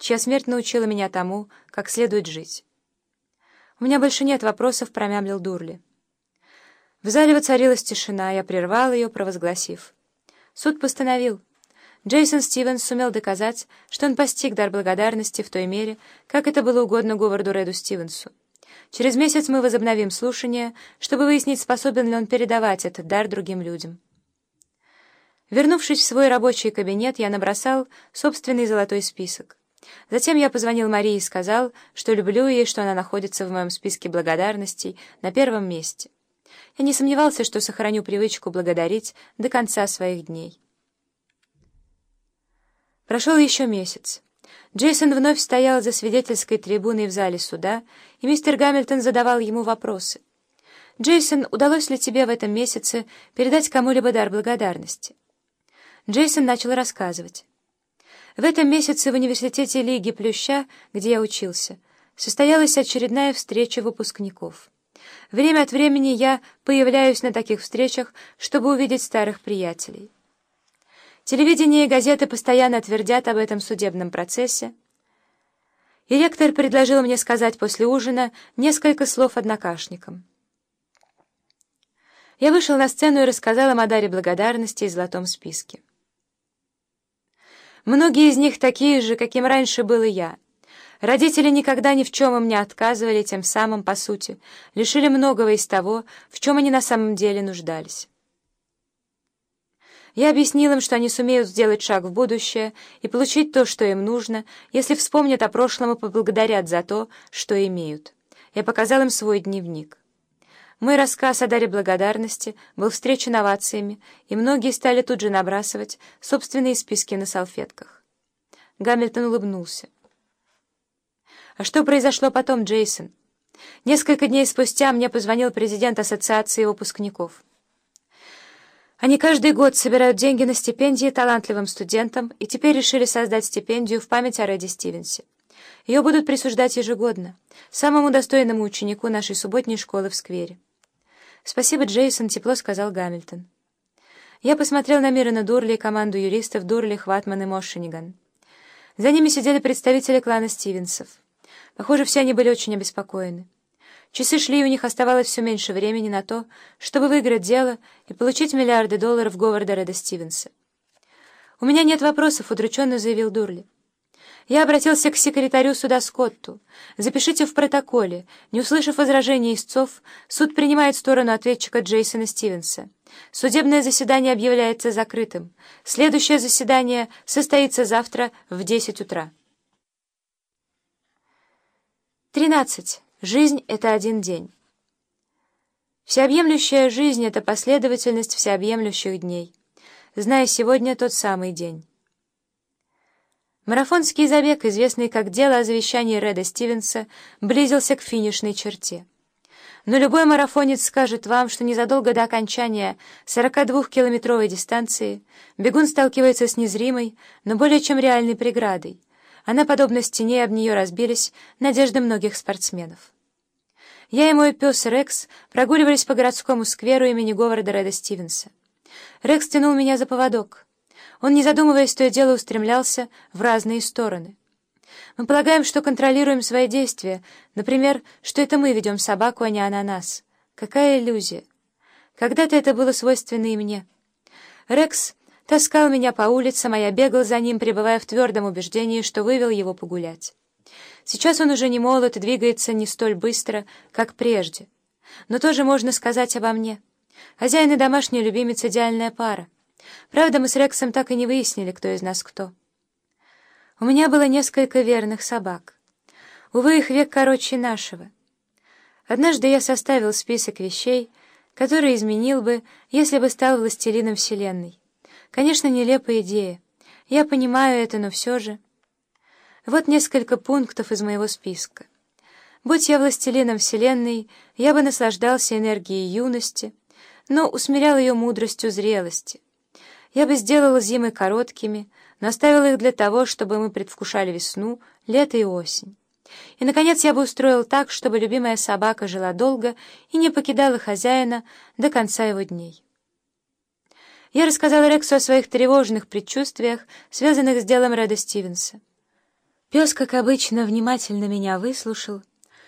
чья смерть научила меня тому, как следует жить. «У меня больше нет вопросов», — промямлил Дурли. В зале воцарилась тишина, я прервал ее, провозгласив. Суд постановил. Джейсон Стивенс сумел доказать, что он постиг дар благодарности в той мере, как это было угодно Говарду Реду Стивенсу. Через месяц мы возобновим слушание, чтобы выяснить, способен ли он передавать этот дар другим людям. Вернувшись в свой рабочий кабинет, я набросал собственный золотой список. Затем я позвонил Марии и сказал, что люблю ее что она находится в моем списке благодарностей на первом месте. Я не сомневался, что сохраню привычку благодарить до конца своих дней. Прошел еще месяц. Джейсон вновь стоял за свидетельской трибуной в зале суда, и мистер Гамильтон задавал ему вопросы. «Джейсон, удалось ли тебе в этом месяце передать кому-либо дар благодарности?» Джейсон начал рассказывать. В этом месяце в университете Лиги Плюща, где я учился, состоялась очередная встреча выпускников. Время от времени я появляюсь на таких встречах, чтобы увидеть старых приятелей. Телевидение и газеты постоянно твердят об этом судебном процессе, и ректор предложил мне сказать после ужина несколько слов однокашникам. Я вышел на сцену и рассказал о даре благодарности и золотом списке. Многие из них такие же, каким раньше был и я. Родители никогда ни в чем им не отказывали, тем самым, по сути, лишили многого из того, в чем они на самом деле нуждались. Я объяснил им, что они сумеют сделать шаг в будущее и получить то, что им нужно, если вспомнят о прошлом и поблагодарят за то, что имеют. Я показал им свой дневник. Мой рассказ о даре благодарности был встречен овациями, и многие стали тут же набрасывать собственные списки на салфетках. Гамильтон улыбнулся. «А что произошло потом, Джейсон?» Несколько дней спустя мне позвонил президент Ассоциации выпускников. Они каждый год собирают деньги на стипендии талантливым студентам и теперь решили создать стипендию в память о Рэдди Стивенсе. Ее будут присуждать ежегодно, самому достойному ученику нашей субботней школы в сквере. «Спасибо, Джейсон», — тепло сказал Гамильтон. Я посмотрел на Мирона Дурли и команду юристов Дурли, Хватман и Мошениган. За ними сидели представители клана Стивенсов. Похоже, все они были очень обеспокоены. Часы шли, и у них оставалось все меньше времени на то, чтобы выиграть дело и получить миллиарды долларов Говарда Реда Стивенса. «У меня нет вопросов», — удрученно заявил Дурли. Я обратился к секретарю суда Скотту. Запишите в протоколе. Не услышав возражений истцов, суд принимает сторону ответчика Джейсона Стивенса. Судебное заседание объявляется закрытым. Следующее заседание состоится завтра в 10 утра. 13. Жизнь — это один день. Всеобъемлющая жизнь — это последовательность всеобъемлющих дней. Зная сегодня тот самый день. Марафонский забег, известный как дело о завещании Реда Стивенса, близился к финишной черте. Но любой марафонец скажет вам, что незадолго до окончания 42-километровой дистанции бегун сталкивается с незримой, но более чем реальной преградой. Она, подобно стене, об нее разбились надежды многих спортсменов. Я и мой пес Рекс прогуливались по городскому скверу имени Говарда Реда Стивенса. Рекс тянул меня за поводок — он, не задумываясь, то и дело устремлялся в разные стороны. Мы полагаем, что контролируем свои действия, например, что это мы ведем собаку, а не она нас. Какая иллюзия! Когда-то это было свойственно и мне. Рекс таскал меня по улицам, а я бегал за ним, пребывая в твердом убеждении, что вывел его погулять. Сейчас он уже не молод и двигается не столь быстро, как прежде. Но тоже можно сказать обо мне. Хозяин и домашний любимец — идеальная пара. Правда, мы с Рексом так и не выяснили, кто из нас кто. У меня было несколько верных собак. Увы, их век короче нашего. Однажды я составил список вещей, которые изменил бы, если бы стал властелином Вселенной. Конечно, нелепая идея. Я понимаю это, но все же... Вот несколько пунктов из моего списка. Будь я властелином Вселенной, я бы наслаждался энергией юности, но усмирял ее мудростью зрелости — я бы сделала зимы короткими, но оставила их для того, чтобы мы предвкушали весну, лето и осень. И, наконец, я бы устроил так, чтобы любимая собака жила долго и не покидала хозяина до конца его дней. Я рассказал Рексу о своих тревожных предчувствиях, связанных с делом Реда Стивенса. Пес, как обычно, внимательно меня выслушал